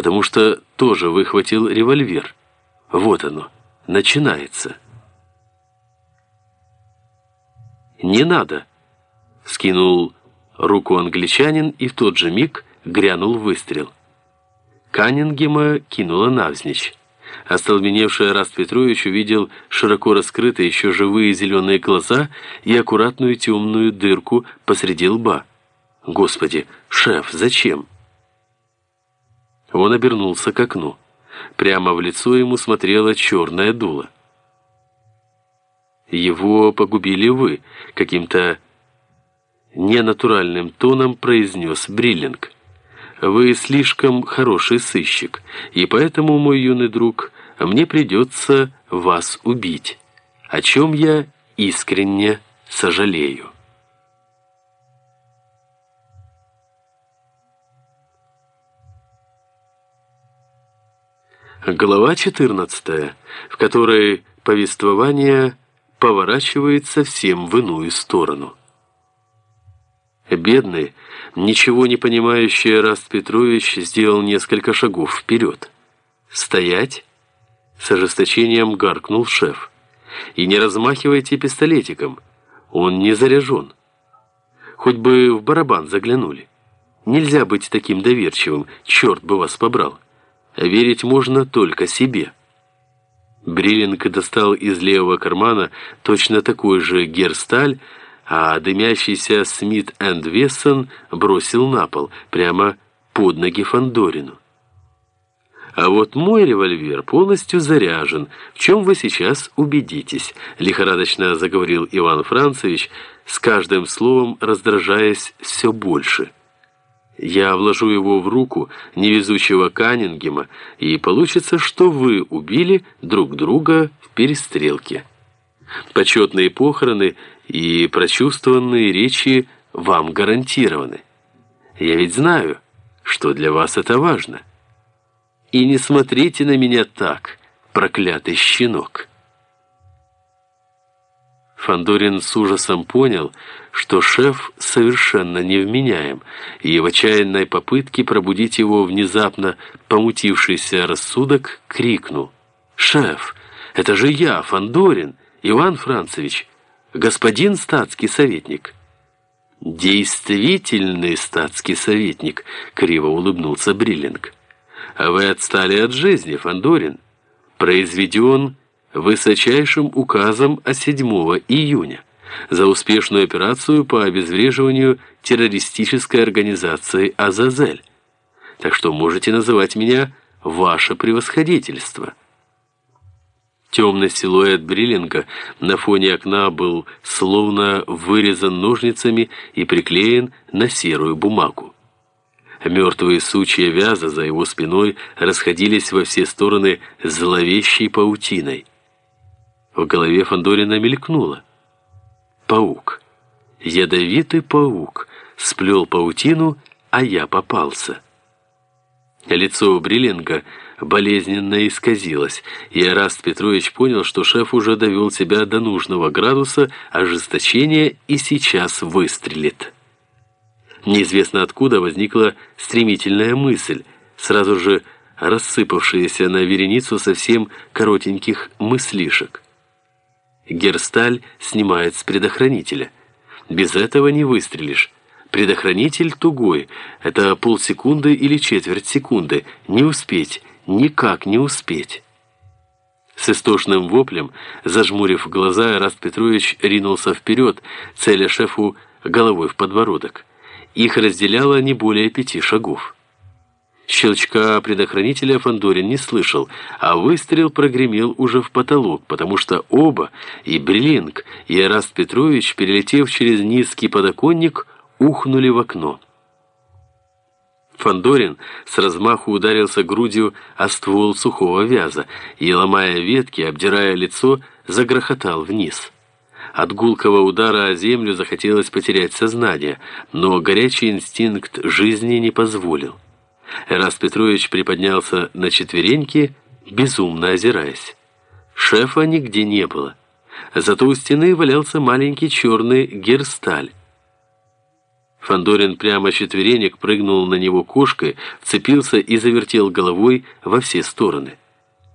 потому что тоже выхватил револьвер. Вот оно, начинается. «Не надо!» — скинул руку англичанин, и в тот же миг грянул выстрел. Каннингема кинула навзничь. Остолбеневший Раст Петрович увидел широко раскрытые еще живые зеленые глаза и аккуратную темную дырку посреди лба. «Господи, шеф, зачем?» Он обернулся к окну. Прямо в лицо ему смотрело черное дуло. «Его погубили вы», — каким-то ненатуральным тоном произнес Бриллинг. «Вы слишком хороший сыщик, и поэтому, мой юный друг, мне придется вас убить, о чем я искренне сожалею». Глава 14, в которой повествование поворачивает совсем в иную сторону. Бедный, ничего не понимающий Раст Петрович сделал несколько шагов вперед. «Стоять!» — с ожесточением гаркнул шеф. «И не размахивайте пистолетиком, он не заряжен. Хоть бы в барабан заглянули. Нельзя быть таким доверчивым, черт бы вас побрал. Верить можно только себе». Бриллинг достал из левого кармана точно такой же герсталь, а дымящийся Смит энд Вессон бросил на пол, прямо под ноги Фандорину. А вот мой револьвер полностью заряжен. В чем вы сейчас убедитесь? Лихорадочно заговорил Иван Францевич, с каждым словом раздражаясь все больше. Я вложу его в руку невезучего Каннингема, и получится, что вы убили друг друга в перестрелке. Почетные похороны и прочувствованные речи вам гарантированы. Я ведь знаю, что для вас это важно. И не смотрите на меня так, проклятый щенок». Фандорин с ужасом понял, что шеф совершенно невменяем, и в отчаянной попытке пробудить его внезапно помутившийся рассудок крикнул. «Шеф, это же я, Фандорин, Иван Францевич, господин статский советник». «Действительный статский советник», — криво улыбнулся Бриллинг. «А вы отстали от жизни, Фандорин. Произведен высочайшим указом от 7 июня за успешную операцию по обезвреживанию террористической организации «Азазель». Так что можете называть меня «Ваше превосходительство». Темный силуэт Бриллинга на фоне окна был словно вырезан ножницами и приклеен на серую бумагу. Мертвые сучья вяза за его спиной расходились во все стороны зловещей паутиной. В голове Фандорина мелькнуло. Паук. Ядовитый паук сплел паутину, а я попался. Лицо у Бриллинга болезненно исказилось, и Эраст Петрович понял, что шеф уже довел себя до нужного градуса ожесточения и сейчас выстрелит. Неизвестно откуда возникла стремительная мысль, сразу же рассыпавшаяся на вереницу совсем коротеньких мыслишек. Герсталь снимает с предохранителя. Без этого не выстрелишь. Предохранитель тугой. Это полсекунды или четверть секунды. Не успеть. Никак не успеть. С истошным воплем, зажмурив глаза, Раст Петрович ринулся вперед, целя шефу головой в подбородок. Их разделяло не более пяти шагов. Щелчка предохранителя Фандорин не слышал, а выстрел прогремел уже в потолок, потому что оба, и Бриллинг, и Эраст Петрович, перелетев через низкий подоконник, ухнули в окно. Фандорин с размаху ударился грудью о ствол сухого вяза и, ломая ветки, обдирая лицо, загрохотал вниз. От гулкого удара о землю захотелось потерять сознание, но горячий инстинкт жизни не позволил. Эрас Петрович приподнялся на четвереньки, безумно озираясь. Шефа нигде не было. Зато у стены валялся маленький черный герсталь. Фандорин прямо четверенек прыгнул на него кошкой, вцепился и завертел головой во все стороны.